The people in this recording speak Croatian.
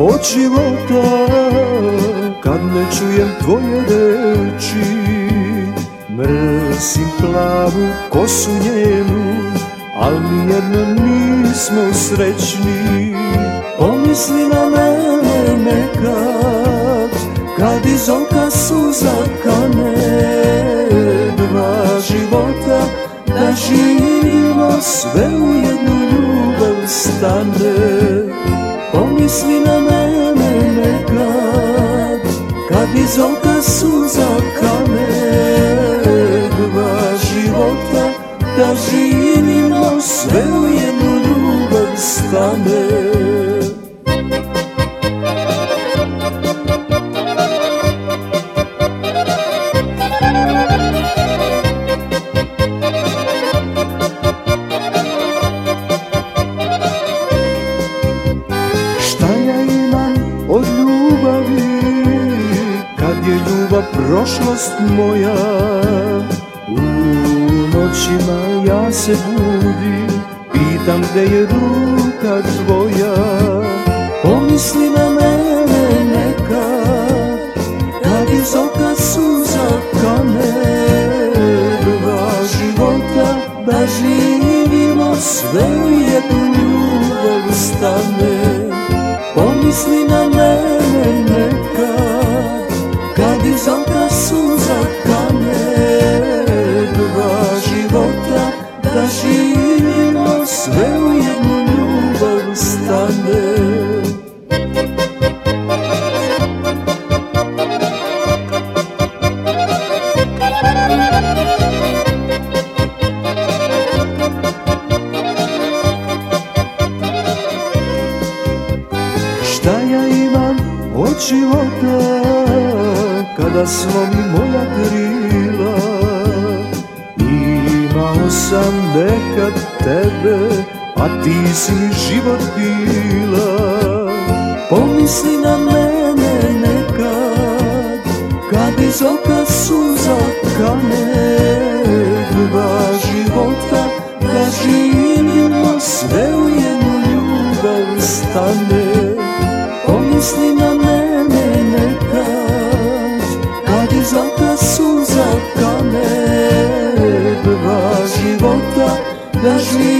od života Kad ne čujem tvoje reči. Mrsim plavu kosu njenu Al nijedno nismo srećni. Pomisli na mene nekad Kad iz oka suza kane. Dva života da živimo sve u jednu ljubav stane. Pomisli na Kad iz oka ljubav prošlost moja. U noćima ja se budim Pitam gde je ruka tvoja. Pomisli na mene nekad Kad iz oka suza kane Dva života da živimo Sve u jednu ljubav stane. Pomisli na Kad iz oka suza kane Dva života da živimo Sve u jednu ljubav stane. Šta ja imam od života Kada slomi moja krila Imao sam nekad tebe A ti si mi život bila. Pomisli na mene nekad Kad iz oka suza kane Dva života da živimo Sve u jednu ljubav stane života da